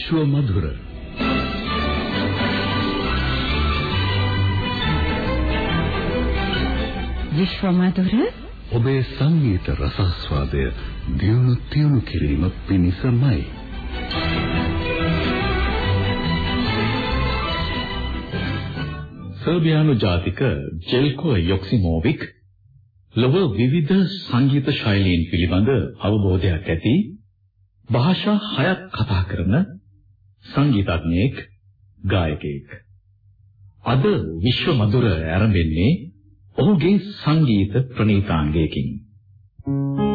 විශ්ව මధుර විශ්ව මధుර ඔබේ සංගීත රසස්වාදය දියුණු තියුණු කිරීම පිණිසමයි සර්බියානු ජාතික ජෙල්කෝ යොක්සිමෝවික් ලොව විවිධ සංගීත ශෛලීන් පිළිබඳ අවබෝධයක් ඇති භාෂා හයක් කතා කරන සංගීතඥයෙක් ගායකයෙක් අද විශ්ව මధుර ආරම්භෙන්නේ ඔහුගේ සංගීත ප්‍රණීතාංගයකින් Thank you.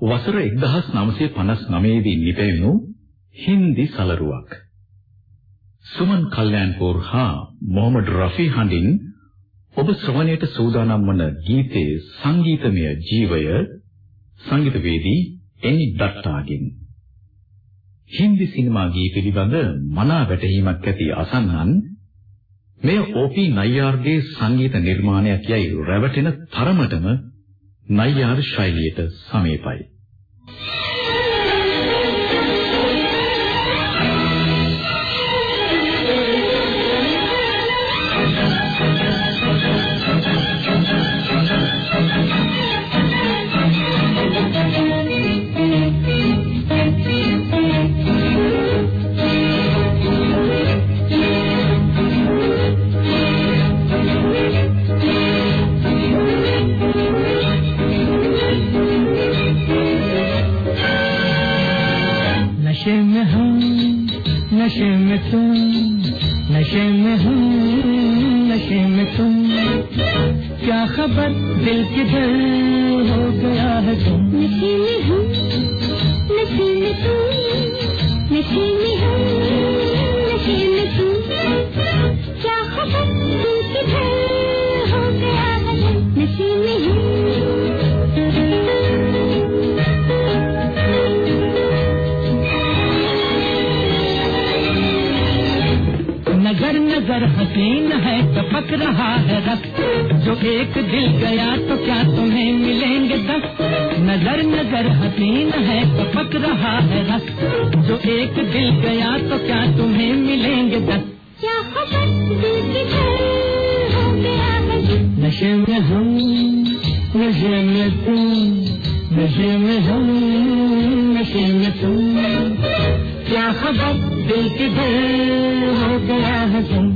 වසර 1959 දී නිපැවුණු හින්දි සලරුවක්. සුමන් කල්යන්පුර් හා මොහමඩ් රෆී හඬින් ඔබ ශ්‍රවණයට සූදානම් වන ගීතයේ සංගීතමය ජීවය සංගීතවේදී එනි ඩට්ටාගෙන් හින්දි සිනමා ගී පිළිබඳ මනා වැටහීමක් ඇති අසන්නන් මෙය ඕපී නයියාර්ගේ සංගීත නිර්මාණයක් යයි රැවටෙන තරමටම නයියාර් ශෛලියට සමීපයි. حسین ہے ٹپک رہا ہے رقص جو ایک دل گیا تو کیا تمہیں ملیں گے دس؟ نظر نظر حسین ہے ٹپک رہا ہے رقص جو ایک دل گیا تو کیا تمہیں ملیں گے دس؟ نشے میں ہم نشے میں تم۔ نشے میں ہم نشے میں تم۔ کیا خبر؟ دل کدھر ہو گیا ہے تم۔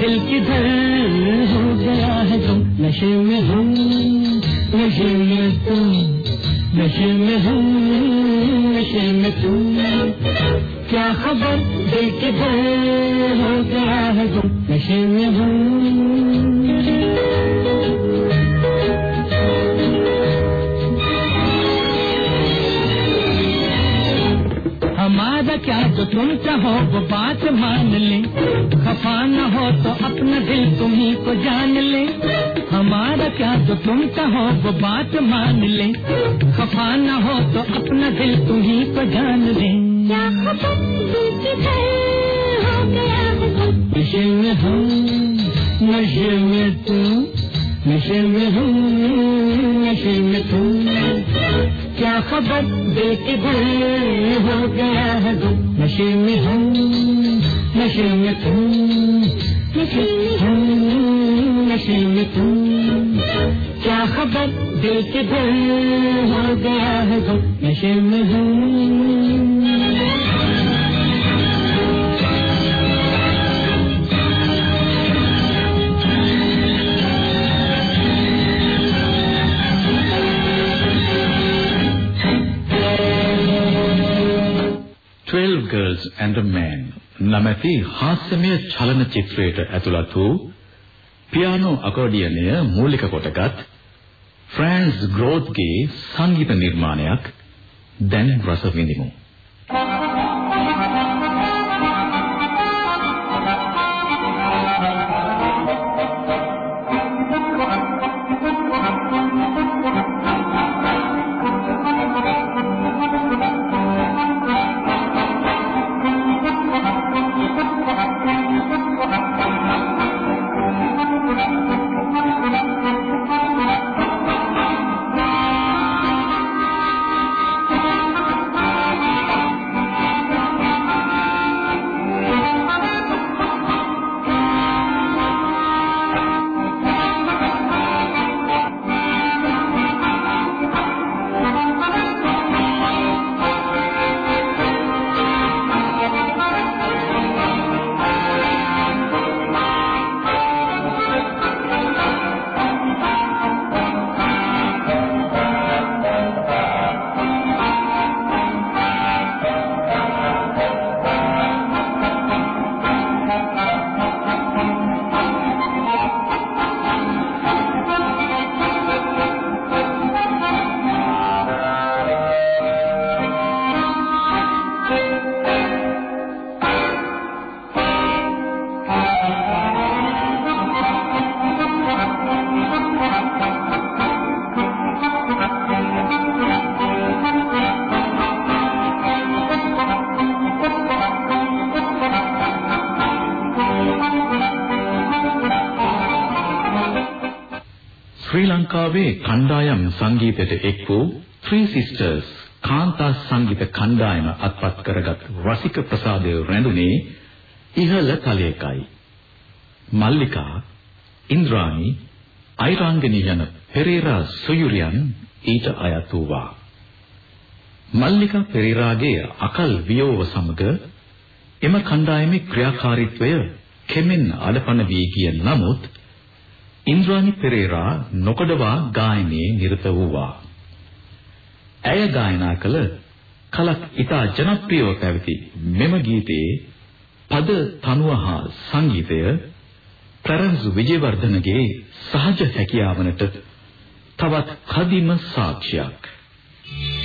دل کی دل ہو گیا ہے تم نشے میں ہوں، نشے میں تم، نشے میں ہوں، نشے میں تم۔ کیا خبر دل کدھر ہو گیا ہے تم نشے میں ہوں؟ کیا جو تم چاہو وہ بات مان لے خفا نہ ہو تو اپنا دل تمہیں کو جان لے ہمارا کیا جو تم چاہو وہ بات مان لے خفا نہ ہو تو اپنا دل تمہیں کو جان لے نشے میں ہوں نشے میں تم نشے میں ہوں۔ خبر دل کے گل ہو گیا ہے نشے میں ہم، نشے میں تم۔ نشے میں ہم، نشے میں تم۔ کیا خبر دل کے گل ہو گیا ہے نشے میں ہم Girls and a Man නමැති හාස්‍යමය චලනචිත්‍රයට ඇතුළත් වූ පියානෝ අකෝඩියනය මූලික කොටගත් ෆ්‍රෑන්ස් ග්‍රෝත්ගේ සංගීත නිර්මාණයක් දැන් රස විඳිමු. ලංකාවේ කණ්ඩායම් සංගීතයට එක් වූ Three Sisters කාන්තා සංගීත කණ්ඩායම අත්පත් කරගත් රසික ප්‍රසාදය රැඳුනේ ඉහළ තලයකයි. මල්ලිකා, ඉන්ද්‍රාණි, අයිරාංගනී යන පෙරේරා සොයුරියන් ඊට අයත් වූවා. මල්ලිකා පෙරේරාගේ අකල් වියෝව සමග එම කණ්ඩායමේ ක්‍රියාකාරීත්වය කෙමෙන් අඩපණ වී ගිය නමුත් ඉන්ද්‍රානි පෙරේරා නොකඩවා ගායනයේ නිරත වූවා. ඇය ගායනා කළ කලක් ඉතා ජනප්‍රියව පැවති මෙම ගීතයේ පද තනුව හා සංගීතය ටරන්ස් විජේවර්ධනගේ සහජ හැකියාවනට තවත් කදිම සාක්ෂියක්. විශ්ව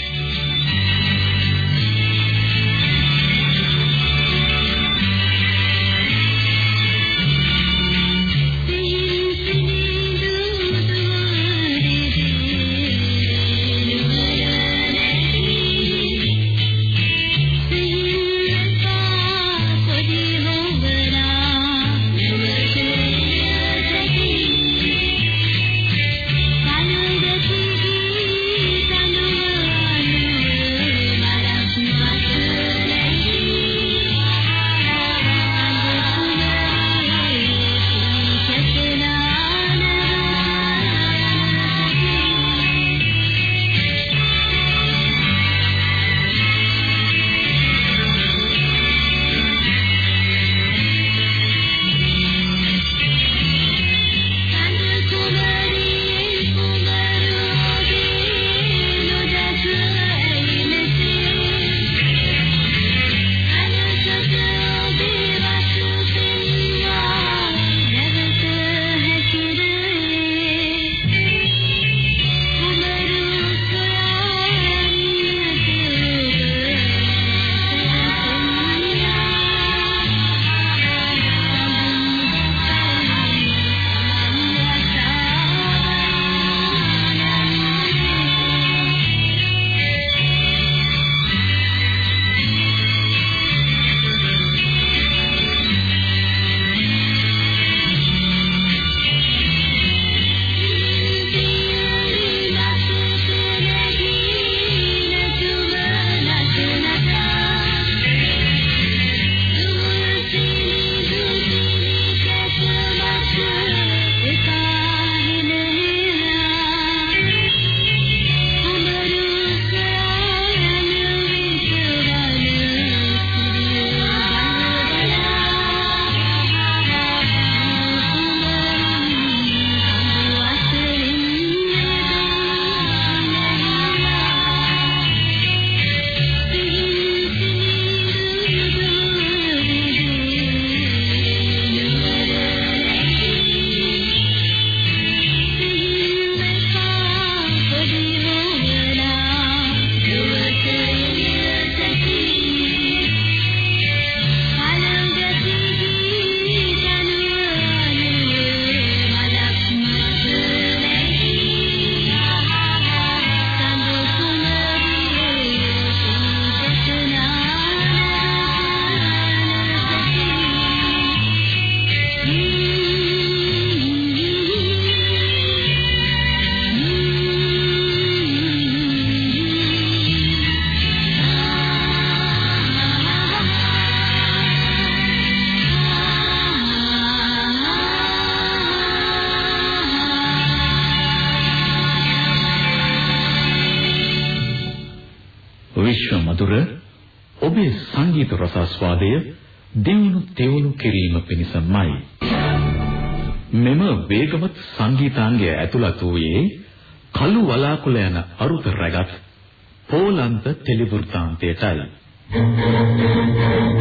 රසාස්වාදය දියුණු තෙවුණු කිරීම පිණිසමයි මෙම වේගවත් සංගීතාංගය ඇතුළත් වූයේ කළු වලාකුළ යන අරුත රැගත් පෝලන්ත ටෙලිවෘත්තාන්තයටයි Thank you.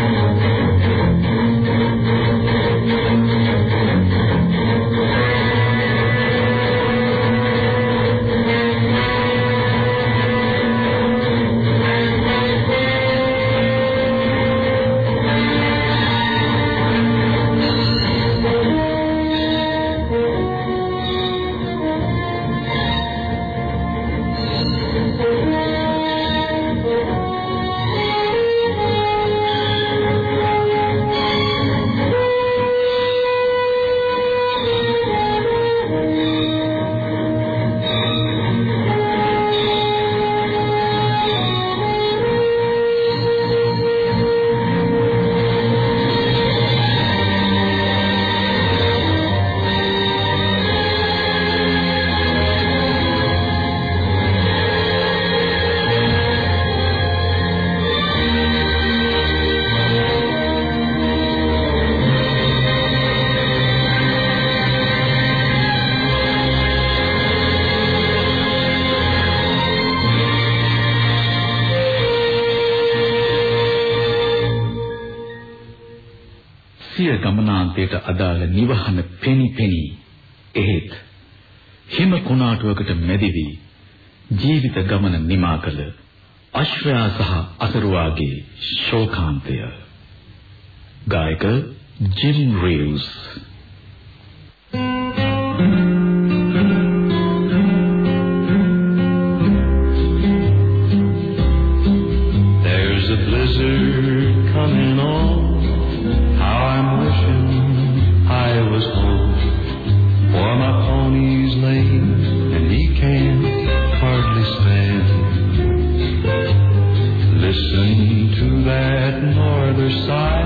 අපට අදාළ නිවහන පෙනිපෙනි එහෙත් හිම කුණාටුවකට මැදිවි ජීවිත ගමන නිමා කළ අශ්‍රයා සහ අසරුවාගේ ශෝකාන්තය. ගායක Jim Reeves. There's a blizzard coming on. How I'm wishing I was home for my pony's lame, and he can hardly stand. Listen to that norther sigh.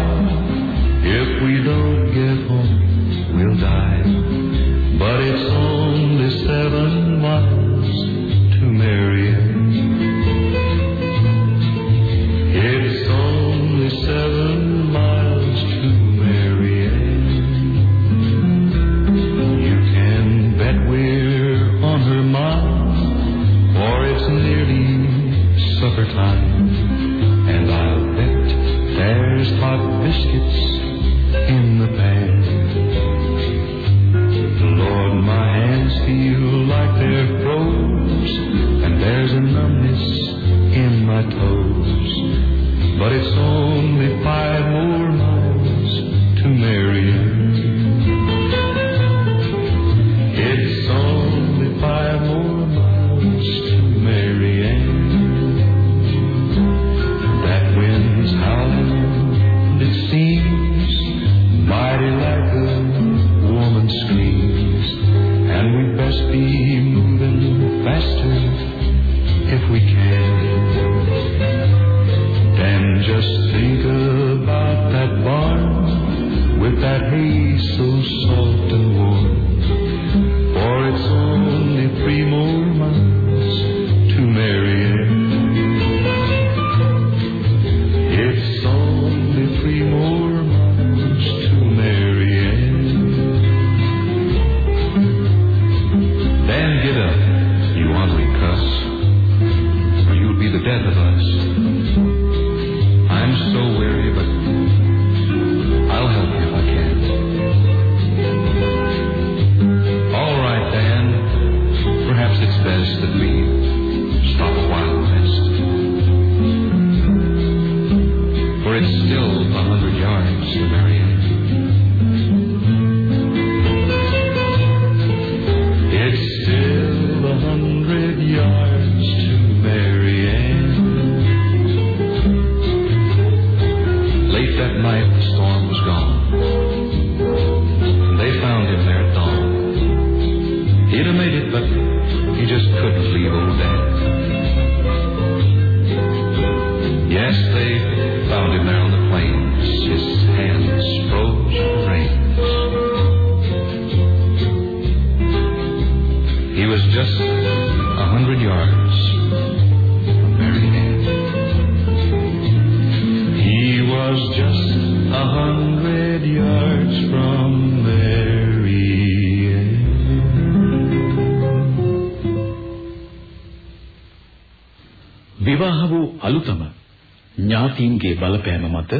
ඥාතීන්ගේ බලපෑම මත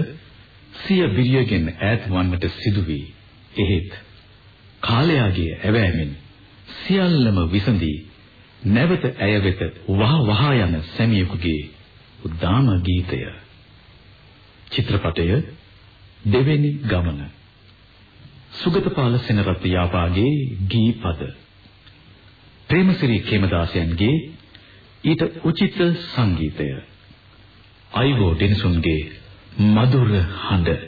සිය බිරියගෙන් ඈත් වන්නට සිදු වේ. එහෙත් කාලයාගේ ඇවෑමෙන් සියල්ලම විසඳී නැවත ඇය වෙත වහ වහ යන සැමියෙකුගේ උද්දාම ගීතය. චිත්‍රපටය දෙවෙනි ගමන. සුගතපාල සෙනරත් යාපාගේ ගීපද. ප්‍රේමසිරි කේමදාසයන්ගේ ඊට උචිත සංගීතය අයිබෝ ඩිනසුන්ගේ මధుර හඬ.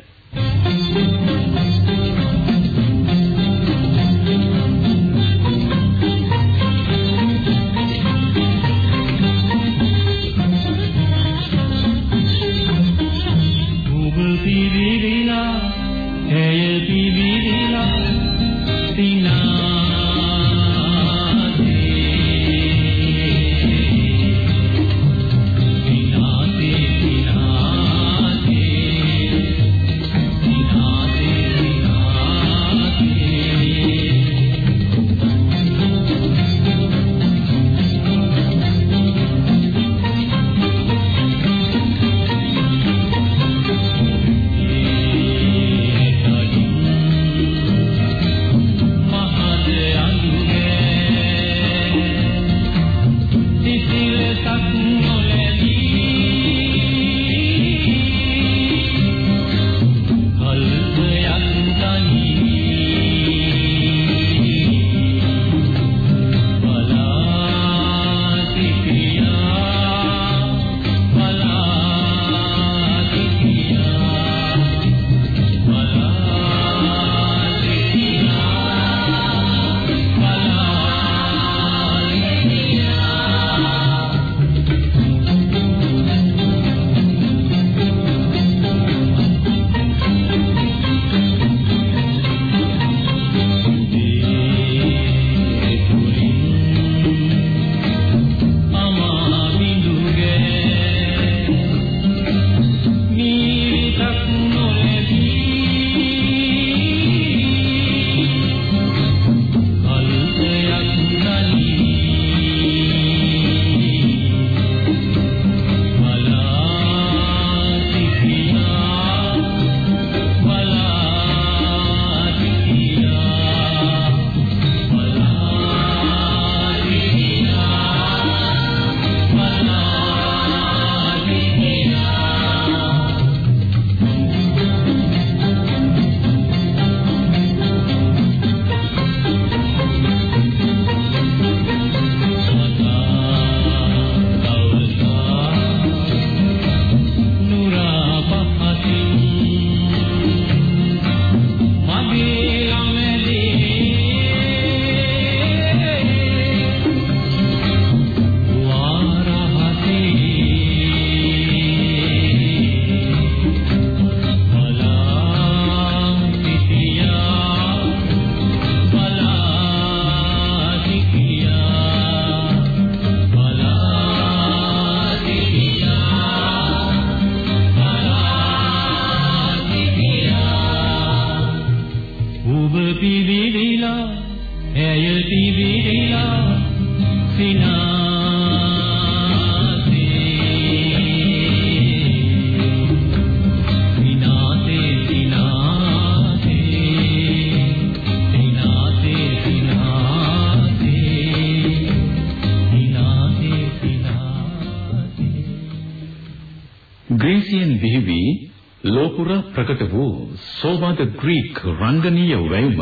සෝබාද ග්‍රීක රංගනීය වැයුම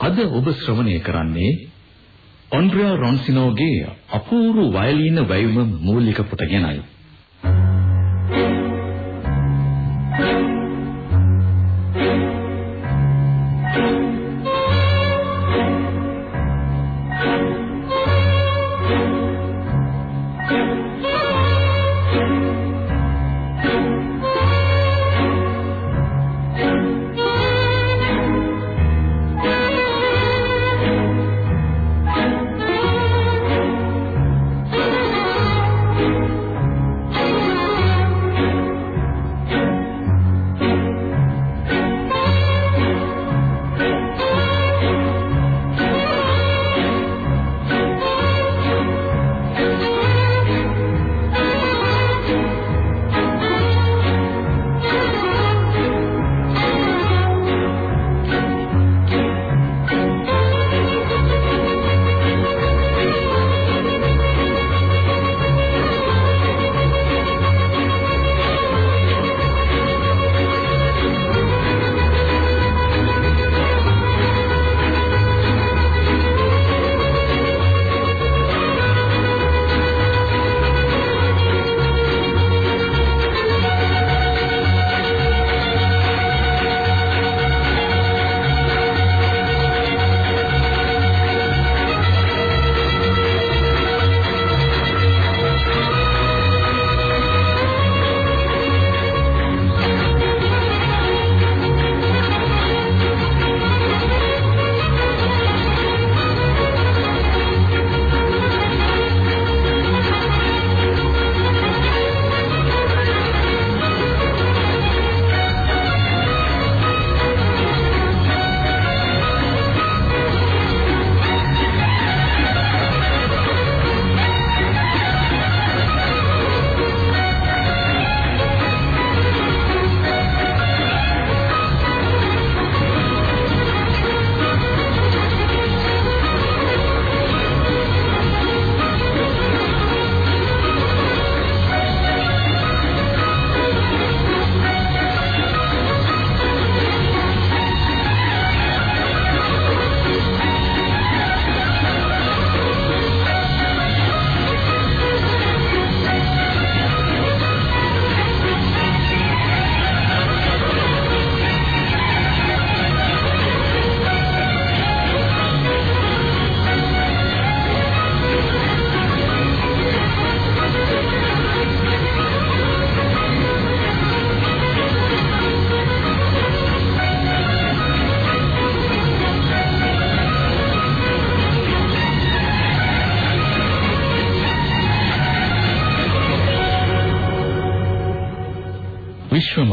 අද ඔබ ශ්‍රවණය කරන්නේ ඔන්ඩ්‍රියා රොන්සිනෝගේ අපූර්ව වයලීන වැයුම මූලික කොටගෙනයි.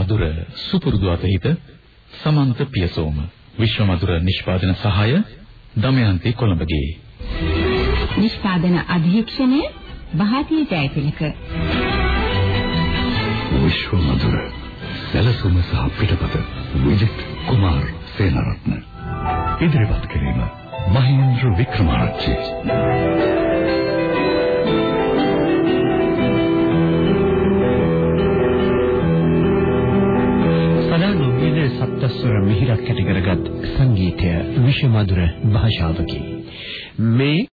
විශ්වමధుර සුපුරුදු අතහිත සමන්ත පියසෝම. විශ්වමధుර නිෂ්පාදන සහාය දමයන්ති කොළඹගේ. නිෂ්පාදන අධ්‍යක්ෂණය බහාතිය ජයතිලක. විශ්වමధుර සැලසුම සහ පිටපත විජිත් කුමාර් සේනරත්න. ඉදිරිපත් කිරීම මහේන්ද්‍ර වික්‍රමාරච්චි. සදානොම්බින සප්තස්වර මිහිරක් ඇති කරගත් සංගීතය විශ්වමధుර භාෂාවකි. මේ